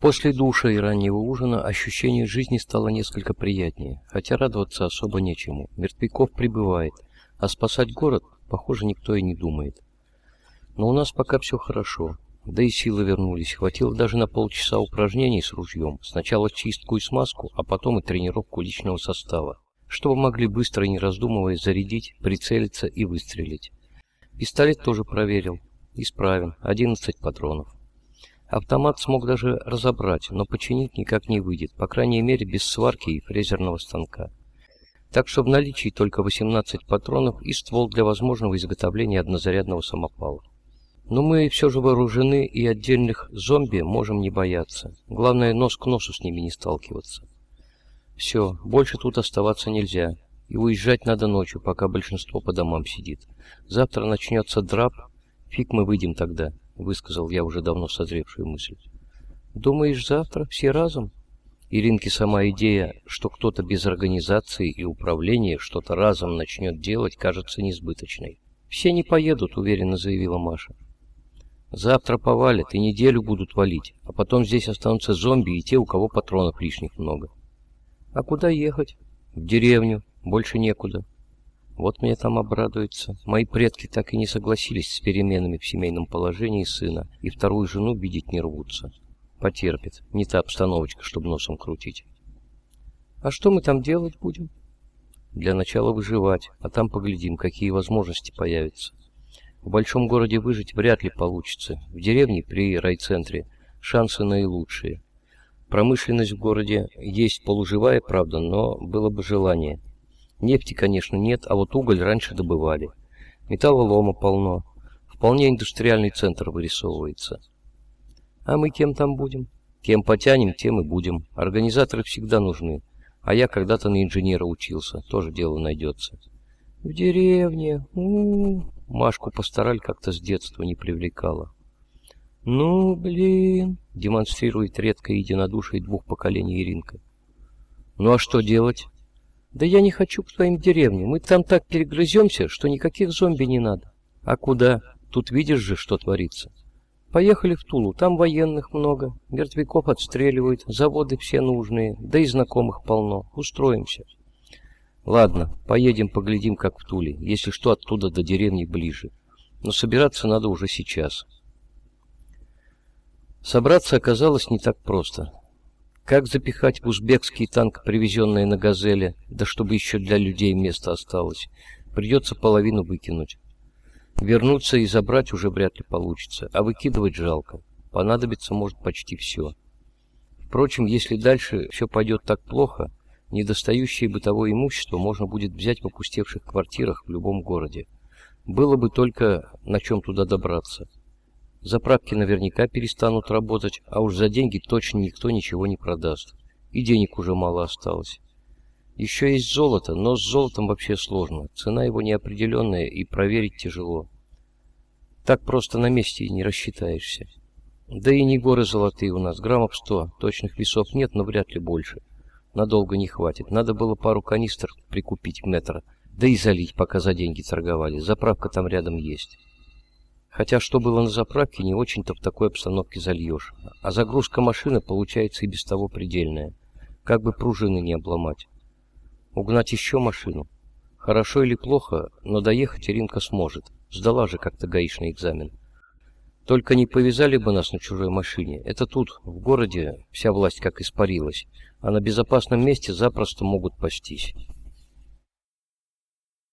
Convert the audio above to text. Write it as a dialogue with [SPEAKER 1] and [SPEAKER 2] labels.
[SPEAKER 1] После душа и раннего ужина ощущение жизни стало несколько приятнее, хотя радоваться особо нечему. Мертвяков прибывает, а спасать город, похоже, никто и не думает. Но у нас пока все хорошо, да и силы вернулись. Хватило даже на полчаса упражнений с ружьем. Сначала чистку и смазку, а потом и тренировку личного состава, чтобы могли быстро и не раздумывая зарядить, прицелиться и выстрелить. Пистолет тоже проверил. Исправен. 11 патронов. Автомат смог даже разобрать, но починить никак не выйдет, по крайней мере без сварки и фрезерного станка. Так что в наличии только 18 патронов и ствол для возможного изготовления однозарядного самопала. Но мы все же вооружены и отдельных зомби можем не бояться. Главное, нос к носу с ними не сталкиваться. Все, больше тут оставаться нельзя. И уезжать надо ночью, пока большинство по домам сидит. Завтра начнется драп, фиг мы выйдем тогда. — высказал я уже давно созревшую мысль. «Думаешь, завтра все разом?» Иринке сама идея, что кто-то без организации и управления что-то разом начнет делать, кажется несбыточной. «Все не поедут», — уверенно заявила Маша. «Завтра повалят и неделю будут валить, а потом здесь останутся зомби и те, у кого патронов лишних много». «А куда ехать?» «В деревню. Больше некуда». Вот мне там обрадуется. Мои предки так и не согласились с переменами в семейном положении сына, и вторую жену видеть не рвутся. Потерпит. Не та обстановочка, чтобы носом крутить. А что мы там делать будем? Для начала выживать, а там поглядим, какие возможности появятся. В большом городе выжить вряд ли получится. В деревне при райцентре шансы наилучшие. Промышленность в городе есть полуживая, правда, но было бы желание. Нефти, конечно, нет, а вот уголь раньше добывали. Металлолома полно. Вполне индустриальный центр вырисовывается. А мы кем там будем? Кем потянем, тем и будем. Организаторы всегда нужны. А я когда-то на инженера учился. Тоже дело найдется. В деревне. У -у -у. Машку постараль как-то с детства не привлекала. Ну, блин, демонстрирует редкое единодушие двух поколений Иринка. Ну а что делать? Да я не хочу к твоим деревням. Мы там так перегрыземся, что никаких зомби не надо. А куда? Тут видишь же, что творится. Поехали в Тулу, там военных много, мертвяков отстреливают, заводы все нужные, да и знакомых полно. Устроимся. Ладно, поедем поглядим, как в Туле, если что, оттуда до деревни ближе. Но собираться надо уже сейчас. Собраться оказалось не так просто. Как запихать в узбекский танк, привезенный на «Газели», да чтобы еще для людей место осталось? Придется половину выкинуть. Вернуться и забрать уже вряд ли получится, а выкидывать жалко. Понадобится может почти все. Впрочем, если дальше все пойдет так плохо, недостающее бытовое имущество можно будет взять в опустевших квартирах в любом городе. Было бы только на чем туда добраться. Заправки наверняка перестанут работать, а уж за деньги точно никто ничего не продаст. И денег уже мало осталось. Еще есть золото, но с золотом вообще сложно. Цена его неопределенная и проверить тяжело. Так просто на месте и не рассчитаешься. Да и не горы золотые у нас, граммов сто. Точных весов нет, но вряд ли больше. Надолго не хватит. Надо было пару канистр прикупить метра, да и залить, пока за деньги торговали. Заправка там рядом есть. Хотя что было на заправке, не очень-то в такой обстановке зальешь. А загрузка машины получается и без того предельная. Как бы пружины не обломать. Угнать еще машину. Хорошо или плохо, но доехать Иринка сможет. Сдала же как-то гаишный экзамен. Только не повязали бы нас на чужой машине. Это тут, в городе, вся власть как испарилась. А на безопасном месте запросто могут пастись.